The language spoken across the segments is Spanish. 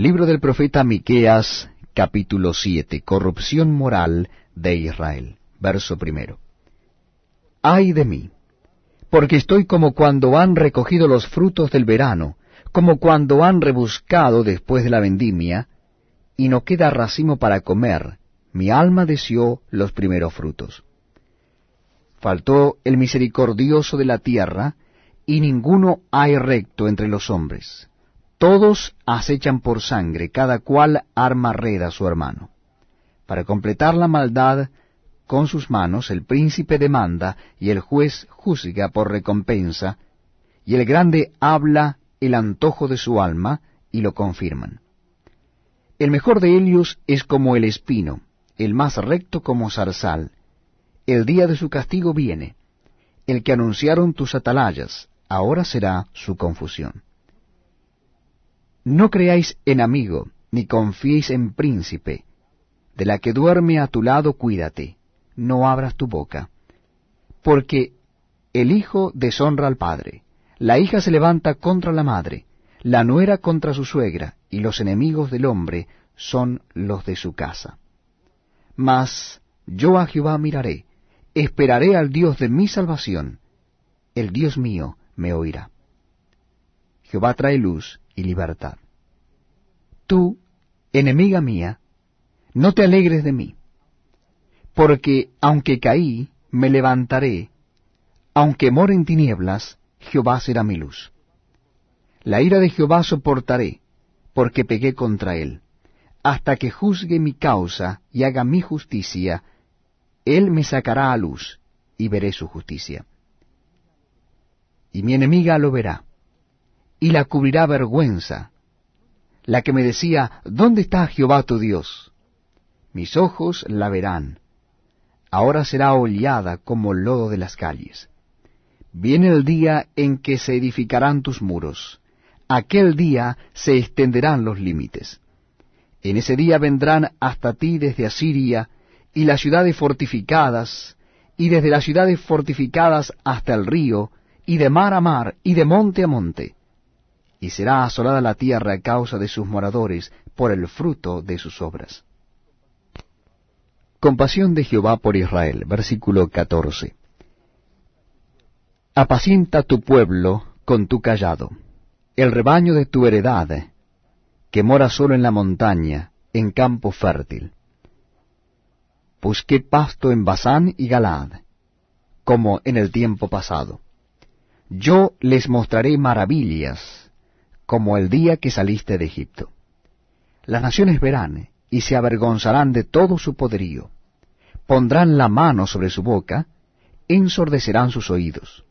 Libro del profeta Miqueas, capítulo 7. Corrupción moral de Israel. Verso primero. Ay de mí, porque estoy como cuando han recogido los frutos del verano, como cuando han rebuscado después de la vendimia, y no queda racimo para comer, mi alma deseó los primeros frutos. Faltó el misericordioso de la tierra, y ninguno hay recto entre los hombres. Todos acechan por sangre, cada cual arma red a su hermano. Para completar la maldad con sus manos, el príncipe demanda, y el juez juzga por recompensa, y el grande habla el antojo de su alma, y lo confirman. El mejor de ellos es como el espino, el más recto como zarzal. El día de su castigo viene. El que anunciaron tus atalayas, ahora será su confusión. No creáis en amigo, ni confiéis en príncipe. De la que duerme a tu lado, cuídate, no abras tu boca. Porque el hijo deshonra al padre, la hija se levanta contra la madre, la nuera contra su suegra, y los enemigos del hombre son los de su casa. Mas yo a Jehová miraré, esperaré al Dios de mi salvación. El Dios mío me oirá. Jehová trae luz y libertad. Tú, enemiga mía, no te alegres de mí, porque aunque caí, me levantaré, aunque more en tinieblas, Jehová será mi luz. La ira de Jehová soportaré, porque pegué contra él hasta que juzgue mi causa y haga mi justicia, él me sacará a luz y veré su justicia. Y mi enemiga lo verá, y la cubrirá vergüenza, la que me decía, ¿dónde está Jehová tu Dios? Mis ojos la verán, ahora será hollada como lodo de las calles. Viene el día en que se edificarán tus muros, aquel día se extenderán los límites en ese día vendrán hasta ti desde Asiria y las ciudades fortificadas, y desde las ciudades fortificadas hasta el río, y de mar a mar, y de monte a monte. Y será asolada la tierra a causa de sus moradores, por el fruto de sus obras. Compasión de Jehová por Israel, versículo 14. Apacienta tu pueblo con tu callado, el rebaño de tu heredad, que mora solo en la montaña, en campo fértil. Busqué pasto en Basán y Galad, como en el tiempo pasado. Yo les mostraré maravillas, como el día que saliste de Egipto. Las naciones verán y se avergonzarán de todo su poderío. Pondrán la mano sobre su boca, ensordecerán sus oídos.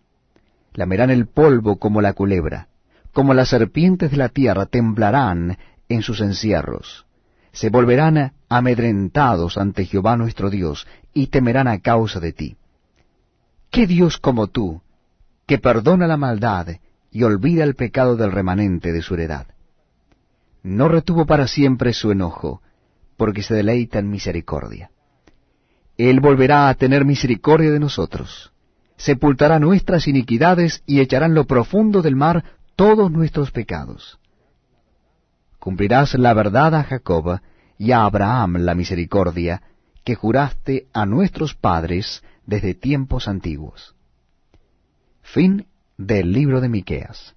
Lamerán el polvo como la culebra, como las serpientes de la tierra temblarán en sus encierros. Se volverán amedrentados ante Jehová nuestro Dios, y temerán a causa de ti. ¿Qué Dios como tú, que perdona la maldad y olvida el pecado del remanente de su heredad? No retuvo para siempre su enojo, porque se deleita en misericordia. Él volverá a tener misericordia de nosotros, sepultará nuestras iniquidades y echará en lo profundo del mar todos nuestros pecados. Cumplirás la verdad a Jacob y a Abraham la misericordia que juraste a nuestros padres desde tiempos antiguos. Fin del libro de Miqueas.